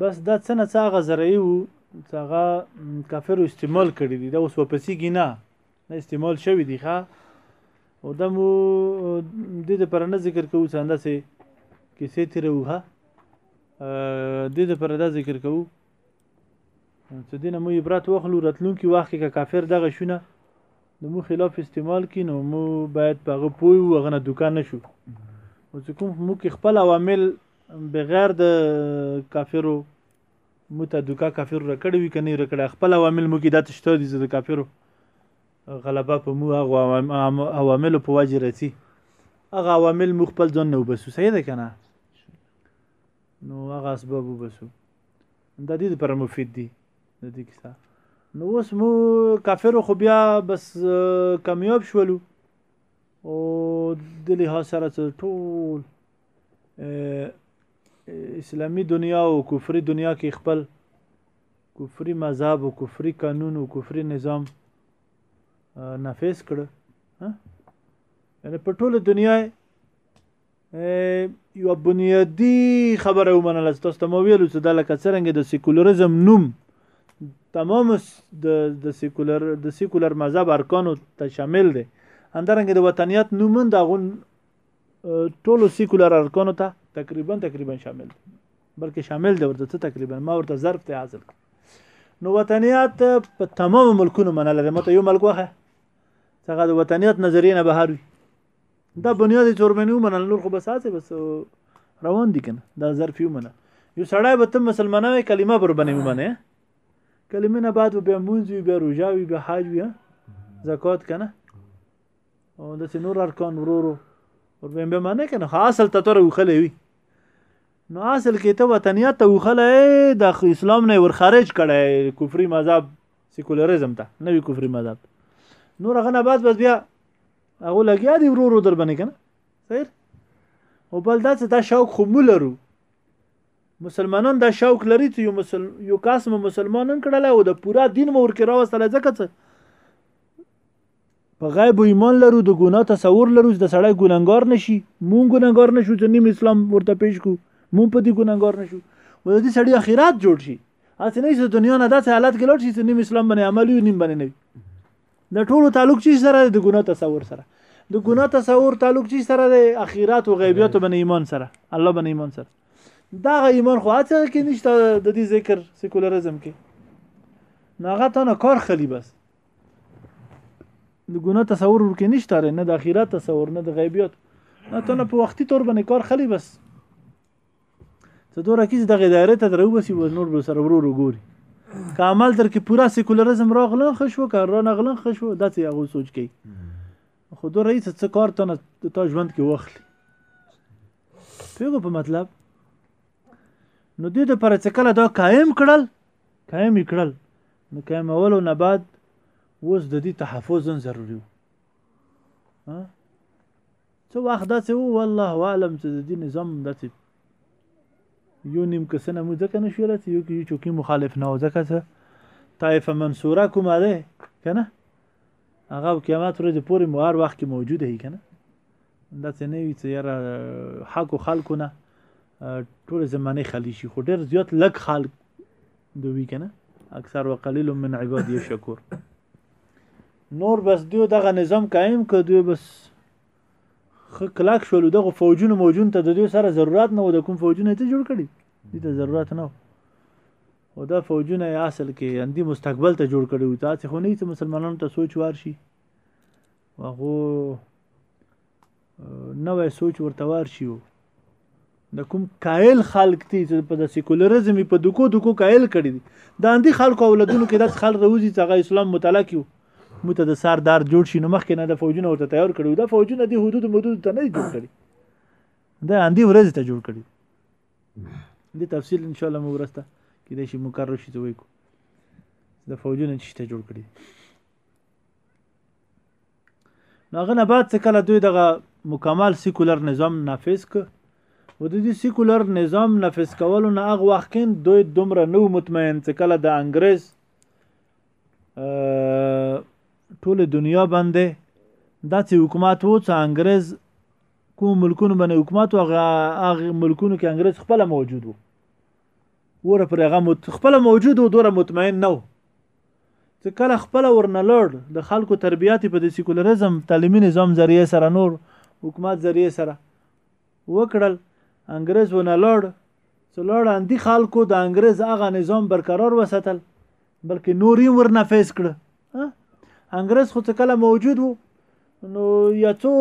بس دا څه نه څه هغه زرعي وو چې هغه کافرو استعمال کړي دي دا اوس واپسېږي نه نه استعمال شوي دي ښه او دا مو دې دپاره نه ذکر کوو چې همداسې کیسې تېروو ښه دې دپاره دا ذکر کوو چې دې نه مو عبرت واخلو راتلونکي وخت کې که کافر دغه شونه د مو خلاف استعمال کړي نو مو باید په هغه پوه یو هغه نه دوکه نه شو او چې کوم موږ خپل عوامل بغیر د کافرو متا دوکا کافر را کړی وی کني را کړی خپل عوامل مو کې دات شته دي د کافرو غلبه په مو هغه عوامل په واجب راځي هغه عوامل مو خپل ځان نه وبسو صحیح ده کنه نو هغه اسباب وبسو د دې لپاره مفید دي د دې کیسه نو اوس مو کافر خو بیا بس کامیاب شولو او د لحاظ سره ټول اسلامی دنیا او کفری دنیا کې خپل کفری مذهب او کفری قانون او کفری نظام نافذ کړ یعنی په ټوله دنیا یو بنیادی خبره ومنله چې تاسو ته مو ویلو چې دا لکه څرنګه د سیکولریزم نوم تمام د د سیکولر د سیکولر مذهب ارکانو ته شامل دی همدارنګه د وطنیت نوم د غون ټولو سیکولر ارکانو ته تقریبا تقریبا شامل دی بلکې شامل دی ورته څه تقریبا ما ورته ظرف ته حاصل نو وطنیات په تمام ملکونو منل دی مته یو ملک وخه څنګه د وطنیات نظریه نه بهر وي دا بنیادی تور باندې ومنل نور خو بس هڅه بس روان دي کنه دا ظرف یو منل یو سړی به ته مسلمانانه کلمه بر باندې ومنه کلمه نه بعد به مونږ وي به روجا وي به حاج وي زکات کنه او د سي نور ارکان ورورو ور به به معنی کنه اصل ته تر وخلې وي نو اصل کې ته وطنیت ته وخلې د اسلام نه ور خارج کړي کفري مذهب سیکولریزم ته نوی کفري مذهب نور غنه بس بس بیا هغه لګیا دی ورورو در باندې کنه خیر او بل دا چې دا شوق خو مولرو مسلمانان دا شوق لري چې یو مسل یو کاس مو مسلمانان کړل او د پورا دین مور کې راوستل ځکه چې په غیب ایمان لرو د ګناه تصور لرو چې د سړی ګناهګار نشي مونږ ګناهګار نشو چې نیم اسلام ورته پیش کو مونږ په دې ګناهګار نشو و دې سړی اخرات جوړ شي اته نه چې دنیا نه داسې حالت کې لوټ شي چې نیم اسلام باندې عمل وي نیم باندې نه وي د ټولو تعلق چی سره د ګناه تصور سره د ګناه تصور تعلق چی سره د اخرات او غیبیات باندې ایمان سره الله باندې ایمان سره دا غ ایمان خو اته کې نشته د دې ذکر سیکولرزم کې ناغه ته نه کار خلی بس د ګناه تصور ورکې نشته اره نه د اخیرت تصور نه د غیبیات نه ته نه په وختي تور باندې کار خلی بس ته دوه راکیز دغه دایره ته درو بسی و نور به سره ورور وګوري که عمل تر کې پورا سیکولریزم راغلن خشو که را نغلن خشو داسې هغه سوچ کوي خو دوه رئیس څه کار ته نه تا ژوند کې واخلي پیغو په مطلب نو دې د پر څکل دا قائم کړل قایم یې کړل نو قایمولو نه بعد اوس د دې تحفظ هم ضروري و څه وخت داسې و والله اعلم چې د دې نظام داسې یو نیم کسه نه مو ځکه نه شوی چې یو کې یو چوکي مخالف نه و ځکه چې طایفه منصوره کومه ده که نه هغه او قیامت ورځې پورې مو هر وخت کې موجوده هي کنه دا څه نه وي چې یاره حق خلکو نه ټول زمانه خالی شي خو ډېر زیات لک خلک دوی کنه اکثر وقلیل من عبادی شکور نور بس دیو دغه نظام قائم کړ دوی بس خ کلاک شول دغه فوجونو موجون ته د دوی سره ضرورت نه و د کوم فوجونه ته جوړ کړي دې ته ضرورت نه او دا فوجونه یې اصل کې اندي مستقبل ته جوړ کړي وو تاسو خو نه چې مسلمانانو ته سوچ ورشي هغه نوې سوچ ورته ورشي د کوم کایل خلک دي چې په د سیکولریزم په دکو دکو کایل کړي دي دا اندي خلکو اولادونو کې داس خلک روزي چې هغه اسلام مطالعه کیو مت د سردار جوړ شي نو مخکې نه د فوجونه ورته تیار کړي دا فوجونه د حدود مدود ته نه جوړ کړي دا اندي ورځ ته جوړ کړي د تفصیل ان شاء الله مو ورسته کې د شي مقرر شي ته وایو د فوجونو چې ته جوړ کړی نو هغه نه بعد څه کله دوی دغه مکمل سیکولر نظام نافذ ک و د دې سیکولر نظام نافذ کولو نه هغه وخت کې دوی دومره نو مطمئن څه کله د انګريز ټول دنیا باندې داسې حکومت وو چې انګريز کوم ملکونو باندې حکومت او هغه ملکونو کې انګريز خپل موجود وو وره پر هغه مت خپل موجود او دوره مطمئن نه وو چې کله خپل ورنه لړ د خلکو تربيات په د سیکولریزم تعلیمي نظام ذریعہ سره نور حکومت ذریعہ سره وکړل انګريز ونه لړ څلور اندي خلکو د انګريز هغه نظام برقرار وساتل بلکې نوري ورنه فیس کړ انګريز خو څه کله موجود وو نو یا څو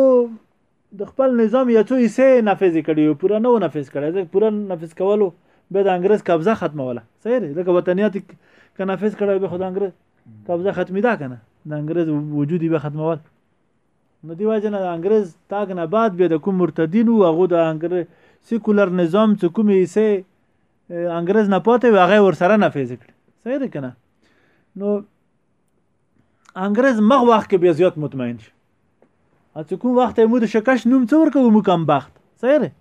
د خپل نظام یا څو حصے نافذ کړي او پوره نه نافذ کړي ځکه پوره نافذ کولو به د انګريز قبضه ختموله صحیح دی ځکه وطنیات که نافذ کړي به خدای انګريز قبضه ختمي دا کنه د انګريز وجودي به ختمول نو دی واجنه د انګريز تاګ نه بعد به د کوم مرتدین او هغه د انګريز سیکولر نظام چې کومې حصے انګريز نه پاتې وي هغه ورسره نافذ کړي صحیح ده کنه نو انګريز مغ وخت کې بیا زیات مطمئن شي چې کوم وخت مو د شکش نوم څور کوو مو کم بخت صحیح ده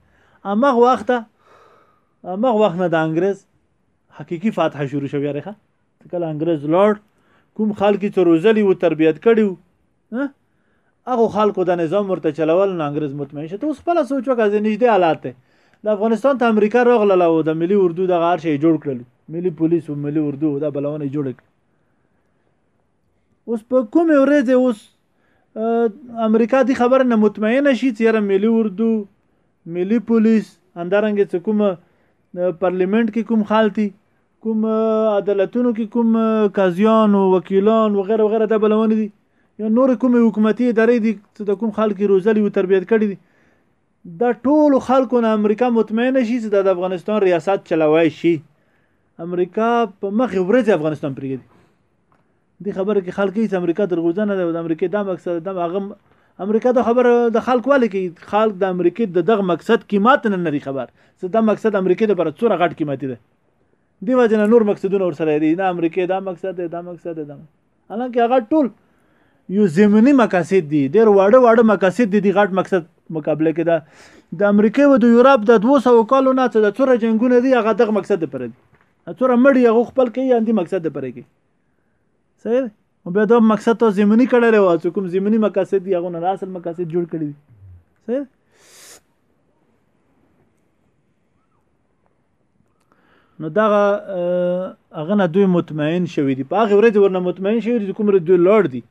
امغ وخت امغ وخت نه د انګريز حقيقي فاتحه شروع شوې راخه کله انګريز لورد کوم خلک چې روزلي او تربيت کړي هغه خلکو د نظام ورته چلول نه انګريز مطمئن شي ته اوس خپل سوچ وکړه چې نږدې حالات دی د افغانستان ته امریکا راغله او د ملي اردو د غار شي جوړ کړل ملي پولیس او ملي اردو دا بلونه جوړ کړ اوس په کوم ورځ اوس امریکا دی خبر نه مطمئن شي چې را ملي اردو ملي پولیس اندرنګ چې کوم پارلیمنت کې کوم خالتي کوم عدالتونو کې کوم قاضیان او وکیلان وغیره وغیره دا بلونه دي یا نور کوم حکومتي ادارې دي چې د کوم خلک روزلي او تربیت کړي دي دا ټول خلکو نه امریکا مطمئن شي چې د افغانستان ریاست چلوي شي امریکا په مخ ورځ افغانستان پرېږدي دي خبره کې خلک یې امریکا درغوځنه ده د امریکا د مقصد د هغه امریکا دا خبر د خلک والي کې خلک د امریکا د دغه مقصد قیمت نه لري خبر څه دا مقصد امریکا د پر څوره غټ قیمتي ده دیو جن نور مقصدونه ور سره دي نه امریکای دا مقصد دی دا مقصد دی دا حالانکه هغه ټول یو زمینی مقاصد دي ډیر واړه واړه مقاصد دي د غټ مقصد مقابله کې ده د امریکای او د یورپ د 200 کالو نه څه د څوره جنگونه دي هغه دغه مقصد لپاره دي څوره مړی هغه خپل کوي اندي مقصد لپاره کوي صحیح او بیا دا مقصد ته زمینی کړل او چې کوم زمینی مقاصد دي هغه نه اصل مقاصد جوړ کړی دي صحیح نو دغه هغه نه دوی مطمئن شوی دي په هغه ورځ ورنه مطمئن شوی دي کوم ورځ دوی لوړ دي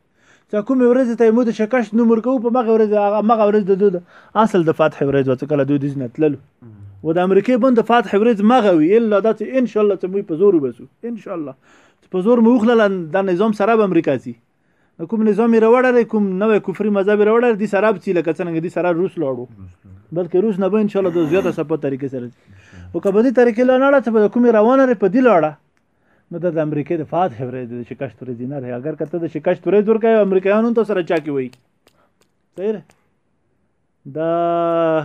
چې کوم ورځ ته مو د شکش نوم ورکو په مغه ورځ هغه مغه ورځ د دوی اصل د فتح ورځ وته کله دوی د جنت للو و د امریکای بند د فتح ورځ مغه وی الا د ان شاء الله ته مو په زور وبسو ان شاء الله په زور مو خلل د نظام سره به امریکا سي نو کوم نظام یې راوړل کوم نوې کفري مذهب یې راوړل دي سره بچي لکه څنګه دي سره روس لاړو بلکې روس نه به ان شاء الله د زیاته سپه طریقې سره او کبه دي طریقې لا نه لاړه په کومې روانه لري په دي لاړه نو د امریکې د فاتح ورې د شکست ورې دي نه لري اگر کته د شکست ورې دور کوي امریکایانو ته سره چا کی وي تیر دا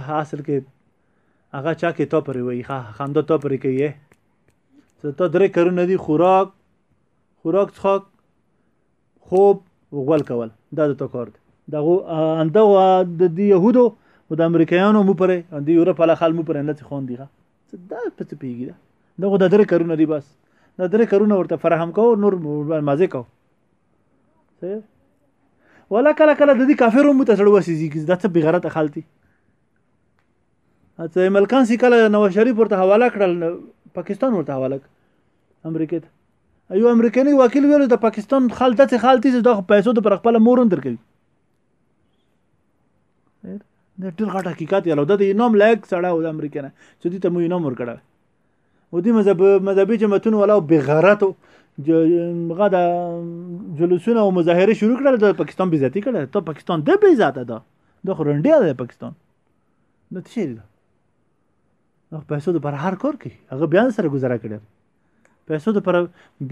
حاصل کې هغه چا کې تو پرې وي ښه خنده تو پرې کوي ته درې کارونه دي خوراک خوراک څښاک خوب غول کول دا د تکور دی دغه انده و د دی يهودو او د امریکایانو مو پرې د یورپ علا خال مو پرې نه څه خوندې دا په څه پیږي دا دغه د درې کارونه دی بس د درې کارونه ورته فراهم کو نور مازه کو ولا کله کله د دې کافرو متسړ وسې دا څه بغیرت خالتي اته ملکان سي کله نواز شریف ورته حواله کړل پاکستان ورته حواله امریکا ته ایو امریکایي وکیل ویل د پاکستان خال داسې خال دي چې د پیسو د پر خپل مورون درکوي دا ټول غټ حقیقت یاله د انعام لایق سړی و د امریکا نه چې دې ته مو انعام ورکړل و دې مذهب مذهبي جماعتونو ولا بغیرتو هغه د جلوسونه او مظاهره شروع کړل د پاکستان بې عزتي کړل ته پاکستان د بې عزت ده د خورنډیا ده پاکستان نو ته چیرې ده هغه پیسو د پر هر کور کوي هغه بیا سره گزاره کړي پیسو د پر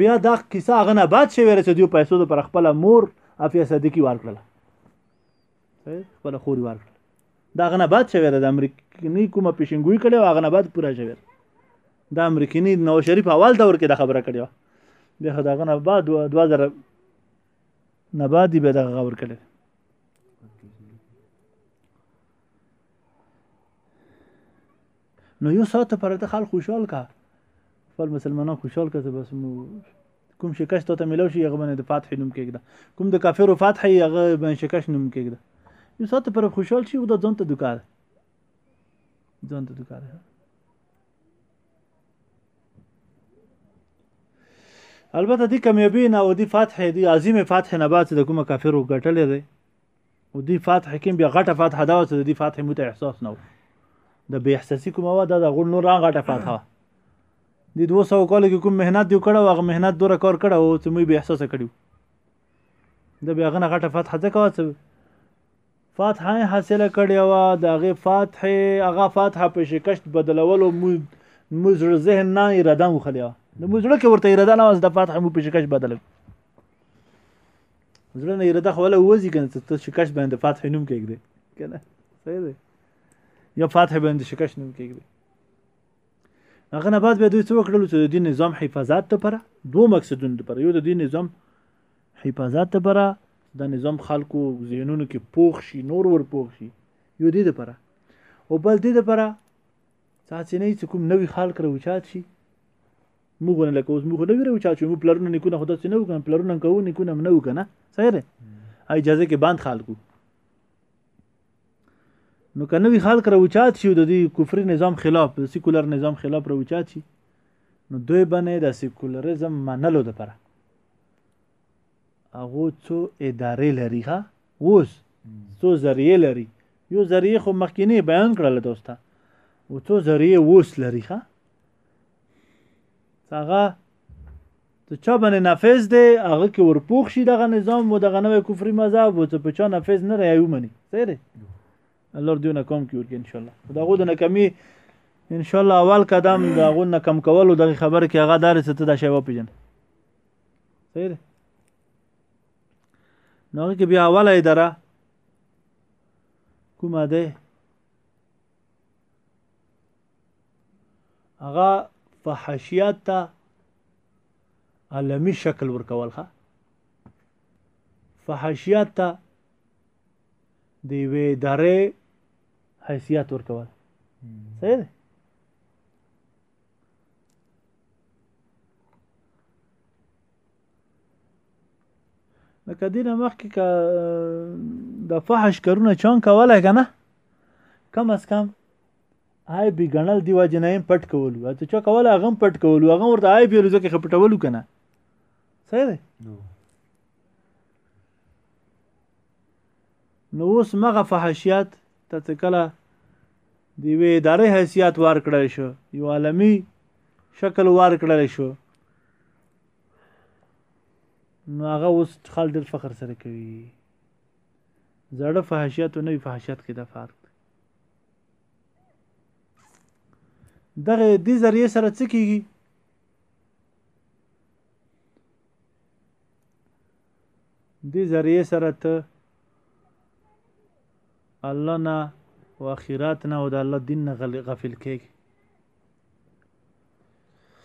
بیا دا کیسه هغه نه باد شوی چې دیو پیسو د پر خپل مور افیا صدیقی ورکړل خپل خوري ورکړل دا غنه باد شوی د امریکای کومه پیشنګوي کړي او غنه باد پورا شوی د امریکای نو شریف اول دور کې د خبره کړي بیا دا غنه باد 2000 نه بعد به دا غور کړي نو یو ساعت ته پرته خلک خوشحال کا خپل مسلمانان خوشحال کا بس مو کوم شکست ته ملو شي هغه باندې د فتح نوم کېږده کوم د کافرو فتح هغه باندې شکست نوم کېږده یو ساعت پر خوشحال شي او دا ځان ته دوکار ځان ته دوکار البته دی کمیابی نه او دی فتح دی عظیم فتح نه بعد د کومه کافر وګټلې دی او دی فتح کې بیا غټه فتح دا وته دی فتح مو ته احساس نه د بی احساسی کومه وا د غون نور غټه فتح دی 200 کال کې کوم مهنت دی کړو هغه مهنت دوره کار کړو او چې مې بی احساس کړو د بیا غنه غټه فتح ځکه وته فاتحه ئې حاصله کړې وه د هغې فاتحه هغه فاتحه په شکشت بدلولو مو مو زړه ذهن نه اراده وخلې وه د مو زړه کې ورته اراده نه وه د فاتحه مو په شکشت بدل زړه نه اراده خو ولا وځي کنه ته شکشت باندې فاتحه نوم کېږي کنه صحیح دی یا فاتحه باندې شکشت نوم کېږي هغه نه بعد به دوی څه وکړل چې د دین نظام حفاظت لپاره دوه مقصدونه لپاره یو د دین نظام حفاظت لپاره دا نظام خلکو ذهنونو کې پوخ شي نور ور پوخ شي یو دې لپاره او بل دې لپاره چې نه چې کوم نوی خلک راوچات شي موږ نه لکه اوس موږ نه ویره چا چې موږ پلرونه نکونه خدا څه نه وکړ پلرونه کوو نکونه نه وکنه صحیح ده اجازه کې باند خلکو نو که نوی خلک راوچات شي د دې کفري نظام خلاف د سیکولر نظام خلاف راوچات شي نو دوی باندې د سیکولریزم منلو لپاره هغه څو ادارې لري ها اوس څو ذریعہ لري یو ذریعہ خو مخکینه بیان کړل تاسو ته او څو ذریعہ اوس لري ها هغه ته چا باندې نافذ دی هغه کې ورپوخ شي دغه نظام و دغه نوې کفري مذهب و ته په چا نافذ نه راي ومني صحیح دی الله دې نه کوم کې ورګي ان شاء الله دا غو د نکمي ان شاء الله اول قدم دا غو نه کم کولو دغه خبر کې هغه دار څه ته دا شی وپیژن صحیح دی نو کې بیا اوله اداره کومه ده هغه فحشیات ته عالمی شکل ورکول ښه فحشیات ته د یوې ادارې حیثیت ورکول صحیح دی لکه دې نه مخکې که د فحش کارونه چان کولی که نه کم از کم آی بی ګڼل دی واجه نه هم پټ کولو ته چا کول هغه هم پټ کولو هغه ورته آی بی لږه کې پټولو کنه صحیح دی نو اوس مغه فحاشیات ته کله د وی ادارې حیثیت ورکړل شو یو عالمی شکل ورکړل شو نو هغه اوس خال ډیر فخر سره کوي زړه فحاشیت او نوی فحاشیت کې د فرق دغه دې ذریعه سره څه کیږي دې ذریعه سره ته الله نه او اخرات نه او د الله دین نه غافل کیږي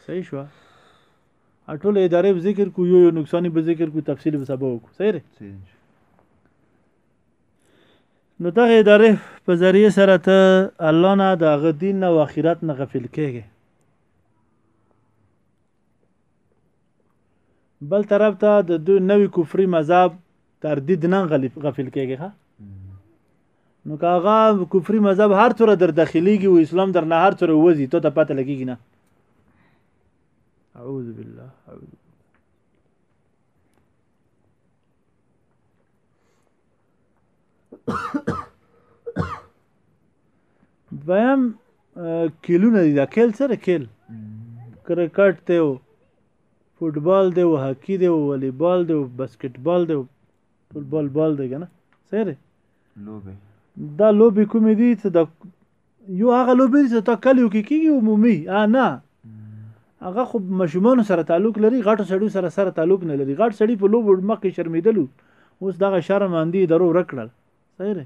صحیح شو اټول ادارې ذکر کو یو یو نقصان به ذکر کو تفصیل به سبا وکړو صحیح نو دغه اداره په ذریعه سره ته الله نه د هغه دین او آخرت نه غفل کېږي بل طرف ته د دوی نوی کفري مذهب تردید نه غفل کېږي ها نو که هغه کفري مذهب هر څوره در داخليږي او اسلام در نه هر څوره وځي ته ته پته لګيږي نه اعوذ بالله اعوذ دویم کیلونه دي دا کیل سره کیل کرکټ دی او فوټبال دی او هاکی دی او والیبال دی او بسکټبال دی او فوټبال بال دی کنه سره لوبه دا لوبې کومې دي چې د یو هغه لوبې چې تا کلیو کې کیږي عمومي ا نه هغه خو مشومان سره تعلق لري غټ سړی سره سره تعلق نه لري غټ سړی په لوبو مخکې شرمیدلو اوس دغه شرم اندي درو رکړل صحیح دی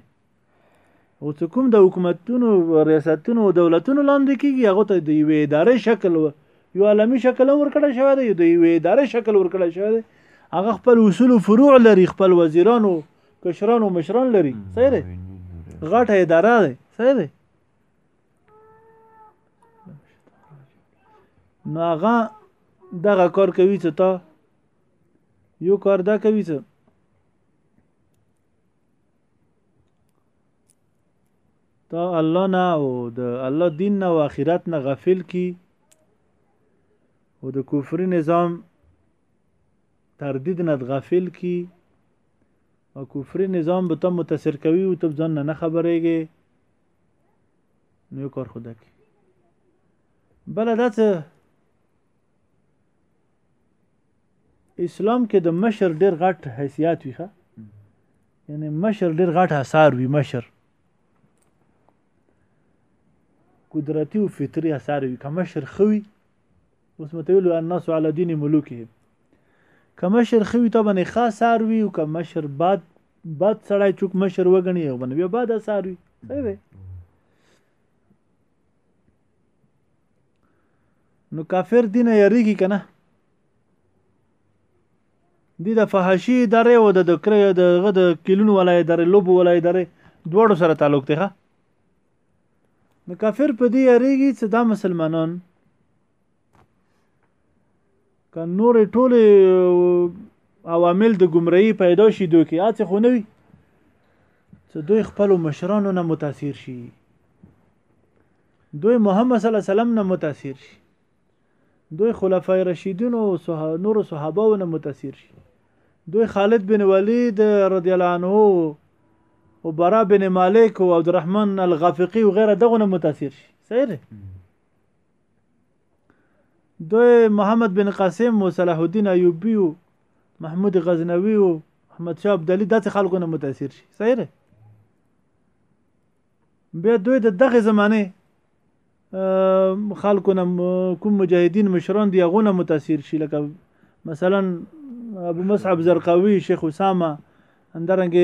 او چې کوم د حکومتونو ریاستونو او دولتونو لاندې کیږي هغه ته د یوې ادارې شکل و یو عالمی شکل ورکړی شوی دی د یوې ادارې شکل ورکړی شوی دی هغه خپل اصول او فروع لري خپل وزیرانو کشران او مشران لري صحیح دی غټه اداره ده صحیح دی نو هغه دغه کار کوي چې تا یو کار دا کوي چې تا الله نه او د الله دین نه او آخرت نه غافل کی او د کفري نظام تردید نه غافل کی او کفري نظام به ته متاثر کوي او ته ځان نه خبرېږي نو یو کار خدا کې بل دا چې اسلام کې د مشر ډېر غټ حیثیت وي ښه یعنی مشر ډېر غټ اثر وي مشر قدرتي او فطري اثر وي که مشر ښه وي اوس متویلو الناس علی دین ملوکهم که مشر خوي ته باندې ښه سار وي او که مشر باد باد سړی چوک مشر وګڼي او باندې بیا باد سار وي صحیح دی نو کافر دین یریږي کنه دي د فحاشي ادارې او د دغه د کلونو ولای ادارې لوبو ولای ادارې دواړو سره تعلق دی ښه نو کافر په دې یریږي چې دا مسلمانان که نور ټول عوامل د گمراهی پیدا شي دوی کې اته خو نه وي چې دوی خپل مشرانو نه متاثر شي دوی محمد صلی الله علیه وسلم نه متاثر شي دوی خلفاء رشیدین او نور صحابه نه متاثر شي دوی خالد بن ولید رضی الله عنه او برا بن مالک او عبدالرحمن الغافقی او غیره دغه نه متاثر شي صحیح دی دوی محمد بن قاسم او صلاح الدین ایوبی او محمود غزنوی او احمد شاه عبدالي داسې خلکو نه متاثر شي صحیح دی بیا دوی د دغه زمانه خلکو نه کوم مجاهدین مشران دی هغه نه متاثر شي لکه مثلا ابو مصعب زرقاوي شیخ اسامه اندرنګ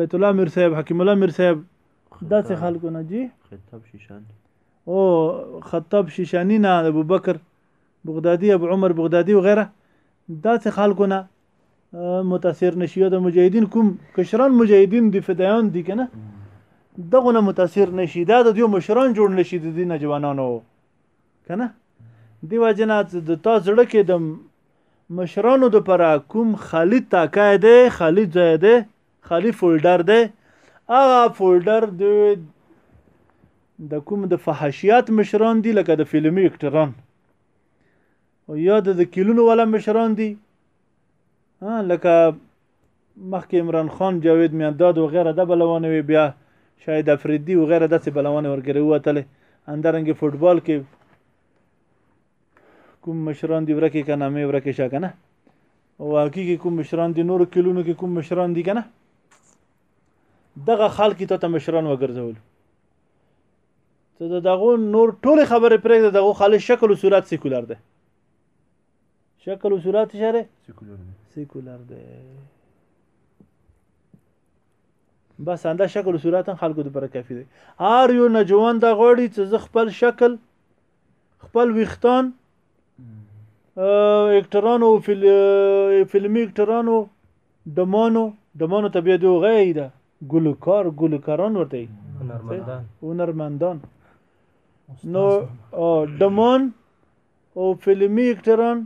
بیت الله میر صاحب حکیم الله میر صاحب داسې خلکو نه جی خطاب شیشان او خطاب شیشانی نه ابو بکر بغدادي ابو عمر بغدادي وغيرها داسې خلکو نه متاثر نشي او د مجاهدین کوم کشران مجاهدین دی فدایان دي کنه دغه نه متاثر نشي دا د دوی مشران جوړ نشي د دین ځوانانو کنه دی واجنات د تا زړه کې د مشرانو د پر کوم خالی تاکای دی خالی ځای دی خالی فولډر دی هغه فولډر د د کوم د فحاشیات مشران دي لکه د فلمي اکټران او یا د کلونو والا مشران دي لکه مخکې عمران خان جاوید میانداد و غیره د بلوانه وی بیا شاید افریدی و غیره داسې بلوانه ورګره وتلې اندرنګ فوټبال کې کوم مشران دی ورکه کنه مې ورکه شا کنه او هکی کې کوم مشران دی نور کلونو کې کوم مشران دی کنه دغه خلک ته مشران وګرځول ته د دغو نور ټول خبرې پرېږده دغو خالص شکل او صورت سیکولر دی شکل او صورت شره سیکولر دی سیکولر دی بس انده شکل او صورت خلکو د پر کافی دی هر یو نجوان د غوړي چې زه خپل شکل خپل ویختان اکټرانو فل... فلمی اکټرانو دمانو دمانو طبیعت دی غي ده ګلوکار ګلوکاران ورته یي هنرمندان هنرمندان نو ډمان او فلمي اکټران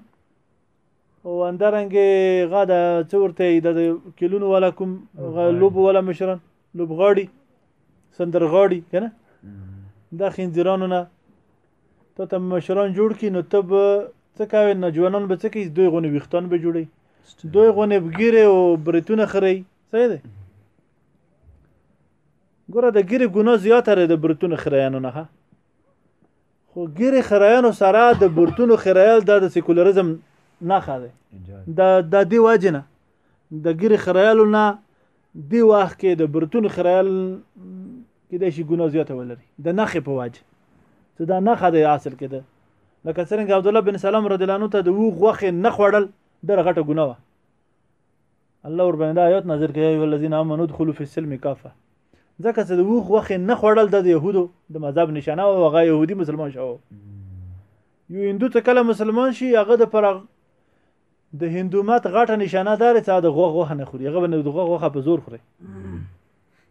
او اندرنګې غا د څه ورته یي د کلونو والا کوم لوب والا مشران لوبغاړي سندرغاړي که نه دا خنځیرانو نه ته ته مشران جوړ کړي نو ته به څه کوې نوجوانان به څه کوي دوی غونې ویښتان به جوړوي دوی غونې بګیرې او برېتونه خري صحیح دی ګوره د ګیرې ګناه زیاته ده د برتونو خریانو نه خو ګیرې خریانو سره د برتونو خریال دا د سیکولریزم نښه ده د د دې وجه نه د ګیرې خریالو نه دی وخت کې د برتونو خریال کې د شي ګناه زیاته ولري د نخې په وجه چې دا نخه دی اصل کې ده لکه څنګه عبد الله بن سلام رضی الله عنه ته د وو غوخه نه خوړل ډېر غټه ګناه و الله ور باندې آیات نازل کړي او الذين امنوا ادخلوا في السلم كافه ځکه چې د وخ وخه نه خړل د يهودو د مذهب نشانه او هغه يهودي مسلمان شو یو هندو ته کله مسلمان شي هغه د پر د هندومت غټه نشانه دار چې د غوغ وخه نه خوري هغه باندې د غوغ وخه په زور خوري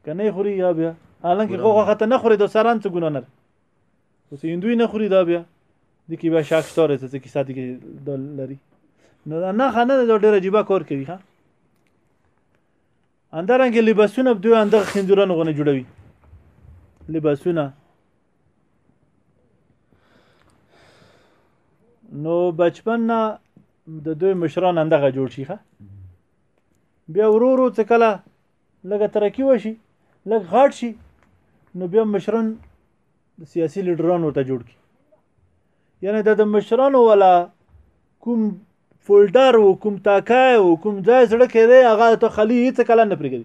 کنه خوري یا بیا حالانکه غوغ وخه ته نه خوري د سران څه ګناه نه او چې هندوی نه خوري دا بیا د کې بیا شاک شته ورته چې کیسه دي کې لري نو نه خنه د ډېر عجیب کار کوي ها اندرنګ لباسونه په دوی اندغه خندورن غونه جوړوي لباسونه نو بچپن نه د دوی مشران اندغه جوړ شي ښه بیا ورو ورو څه کله لږه ترقی وشي لږ غاټ شي نو بیا مشران د سیاسي لیډران ورته جوړ کی یعنی د مشرانو ولا کوم فولډر و کوم تاکای و کوم ځای سره کې دی هغه ته خلی هیڅ کله نه پرګی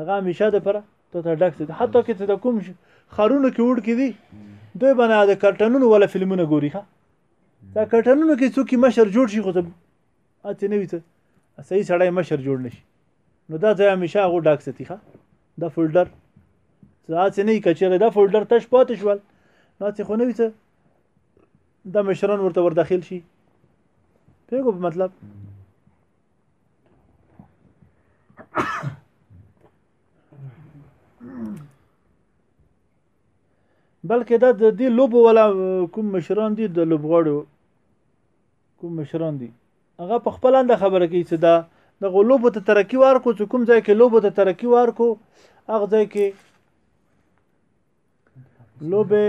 هغه همیشه د پر ته ته ډک دي حتی کې د کوم خارونو کې وډ کې دي دوی بنا د کارټونونو ولا فلمونه ګوري ښه دا کارټونونو کې څوک مشر جوړ شي خو ته اته نه وي ته صحیح سړی مشر جوړ نشي نو دا ځای همیشه هغه ډاک ستي ښه دا فولډر ځاڅ نه کچره دا فولډر تش پاتې شول نو څه خو نه ویته دا مشران ورته ور داخل شي پیګو په مطلب بلکې دا د دې لوبو ولا کوم مشران دي د لوبغاړو کوم مشران دي هغه په خپل اند خبره کوي چې دا د غلوبو ته ترقی ورکو چې کوم ځای کې لوبو ته ترقی ورکو هغه ځای کې لوبه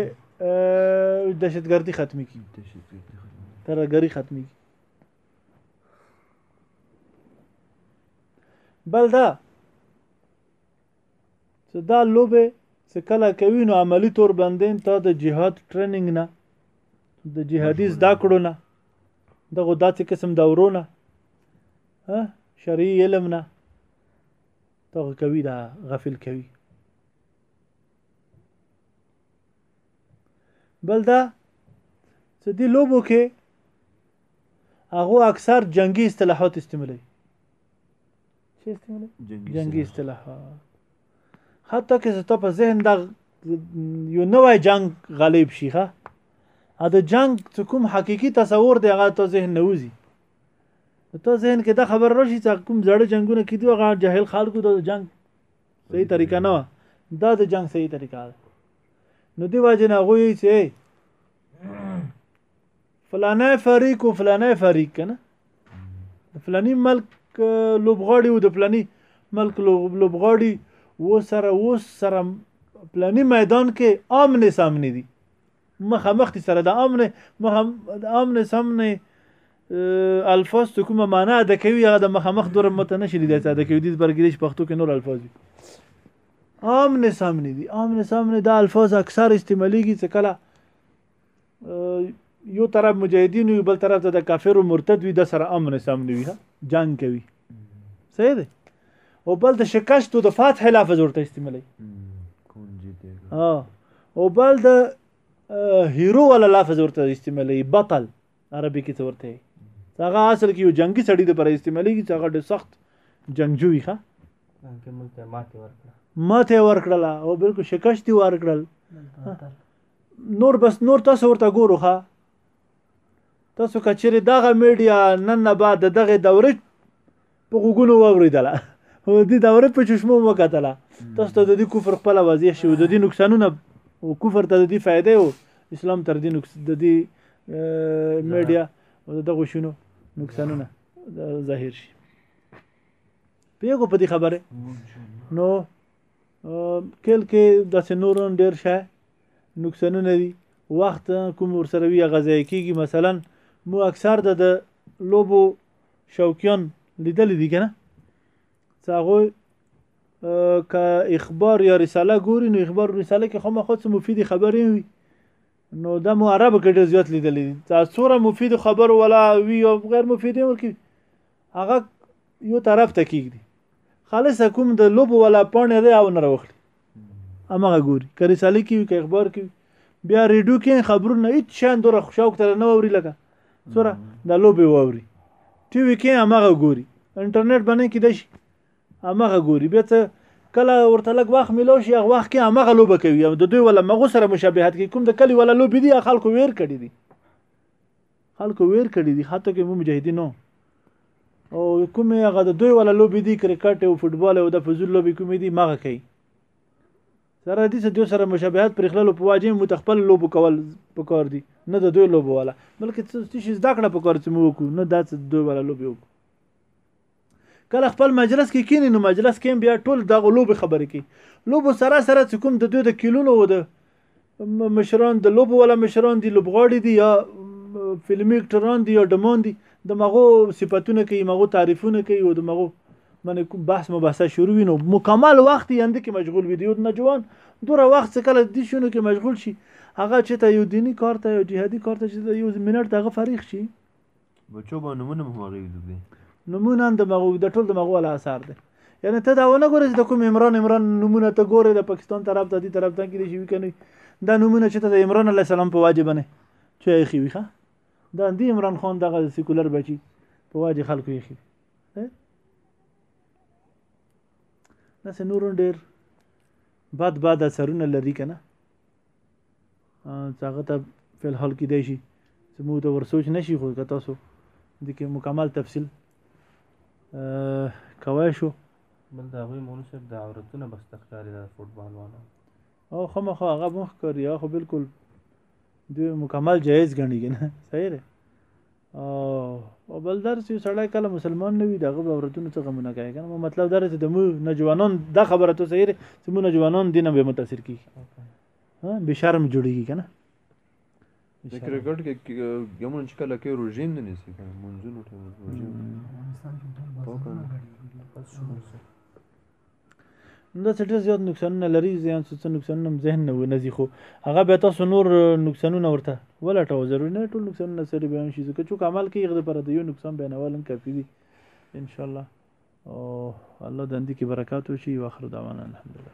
دهشتګردي ختمي کی ترګری ختمي کی بل دا چې دا لوبه چې کله کوي نو عملی طور باندې ته د جهاد ټریننګ نه د جهادي زده کړو نه دغه داسې قسم دورو نه شرعي علم نه دغه کوي دا غفل کوي بل دا چې دی لوبو کې هغه اکثر جنگي اصطلاحات استعمالوي چې استعمال جنگي اصطلاح حتی که زه ته په ذهن دا یو نوې جنگ غالب شي ها ا د جنگ څه کوم حقيقي تصور دی هغه ته ذهن نوځي ته ذهن کې دا خبر راشي چې کوم زړه جنگونه کیدو هغه جاهل خلکو د جنگ صحیح طریقه نه دا د جنگ صحیح طریقه ده نو دی واجه نه غوي چې فلانه فریق او فلانه فریق کنه فلانی ملک لوبغاړي او د فلانی ملک لوبغاړي و سره و سره فلانی میدان کې امن سامن دي مخامخ دي سره د امن مهم د امن سامن الفاظ ته کومه معنا ده کوي هغه د مخامخ دور مت نه شي لیدای دا کوي د برګریش پښتو کې نور الفاظ دي امن سامن دي امن سامن دا الفاظ اکثر استعماليږي چې کله یو طرف مجاهدین وي بل طرف ته د کافر او مرتد وي د سره امن سم نه وي جنگ کوي صحیح دی او بل د شکست او د فتح خلاف ضرورت استعمالي ها او بل د هیرو ولا لفظ ورته استعمالي بطل عربي کې ورته هغه اصل کې یو جنگي سړی د پر استعمالي کې هغه ډېر سخت جنگجو وي ښه ماته ورکړه ماته ورکړه او بالکل شکست ورکړل نور بس نور تاسو ورته ګورو ښه تاسو که چیرې دغه میډیا نن نه بعد د دغه دورې په غوګونو واوریدله او د دورې په چشمو وکتله تاسو ته د دې کفر خپل واضح شي او د دې نقصانونه او کفر ته د دې فائدې او اسلام تر دې نقص د دې میډیا او دغه شنو نقصانونه ظاهر شي پیغو په دې خبره نو کېل کې داسې نور هم ډېر شی نقصانونه وي وخت کوم ورسره وي هغه ضایع کېږي مثلا مو اکثر د لوبو شوقیان لیدلی دي که نه څه هغوی که اخبار یا رساله ګوري نو اخبار رساله کې خامخا څه مفیدې خبرې وي نو دا مو عربو کې ډېر زیات لیدلی دي څومره مفیدو خبرو ولا وي او غیر مفیدې هم ورکوي هغه یو طرف ته کیږي خالص کوم د لوب ولا پونه دی او نه راوخلي امغه ګوري کړي سالي کی که اخبار کی بیا ریډو کې خبرونه هیڅ شان دوره خوشاو کتل نه ووري لکه سره د لوب ووري ټي وي کې امغه ګوري انټرنیټ باندې کې دشي امغه ګوري بیا ته کله ورته لګ واخ ملو شي هغه وخت کې امغه لوب کوي د دوی ولا مغو سره مشابهت کې کوم د کلی ولا لوب دي خلکو ویر کړي دي خلکو ویر کړی دی حتی که مو مجاهدینو او کومه هغه د دوی ولا لوبي دي کرکټ او فوتبال او د فزول لوبي کومې دي مغه کوي سره دې دوی سره مشابهت پر خللو په واجب مو تخپل لوب کول پکار دي نه د دوی لوب ولا بلکې څه شي زده کړه پکار چې مو وکړو نه داسې دوی ولا لوبي وکړو کله خپل مجلس کې کینی نو مجلس کې بیا ټول دغه لوبي خبرې کوي لوبو سره سره چې کوم د دوی د کلونو و د مشران د لوبو ولا مشران دي لوبغاړي دي یا فلمي اکټران دي یا ډمان دي د مغو صفاتونه کوي مغو تعریفونه کوي او د مغو من بحث مباحثه شروع وي نو مکمل وخت یې اند کې مشغول وي د نجوان دوره وخت څخه کله دي شنو کې مشغول شي هغه چې ته یو دینی کار ته یو جهادي کار ته چې یو منټ دغه فریق شي بچو به نمونه مو هغه ویدو به نمونه د مغو د ټول د مغو له اثر ده یعنی ته دا ونه ګورې د کوم عمران عمران نمونه ته ګورې د پاکستان طرف ته دي طرف ته کې دي شي کني دا نمونه چې ته د عمران علی السلام په واجب نه چې یې خي وخه دا دی عمران خان دغه سیکولر بچي په واجب خلکو یې خي دا نور ډیر بد بد اثرونه لري کنه چې هغه ته په الحال کې دی شي چې موږ ته ورسوچ نشي خو که تاسو د کې مکمل تفصیل کوای شو بل دا غوي مونږ صاحب د عورتونه بس تخکاری د فوټبال وانه او خامخا هغه مخ کړی هغه بالکل دوی مکمل جایز ګڼي کنه صحیح دی او بل درس یو سړی کله مسلمان نه وي دغه به عورتونو څخه مونږ کوي کنه مو مطلب دا چې د مو نوجوانان دا خبره ته صحیح چې مو نوجوانان دینه به متاثر کی ها به شرم جوړیږي کنه د کرکټ کې یمن چې کله کې رژیم نه نیسی کنه منځونو ټیم رژیم دا څه ډېر زیات نقصانونه لري زیان څه نقصانونه هم ذهن نه ونځي خو هغه بیا تاسو نور نقصانونه ورته ولټوه ضروري نه ټول نقصانونه سره بیان شي ځکه چوک عمل کوي هغه لپاره د یو نقصان بیانول هم کافي دي ان شاء الله او الله دندې کې برکات وشي واخر دعوانا الحمدلله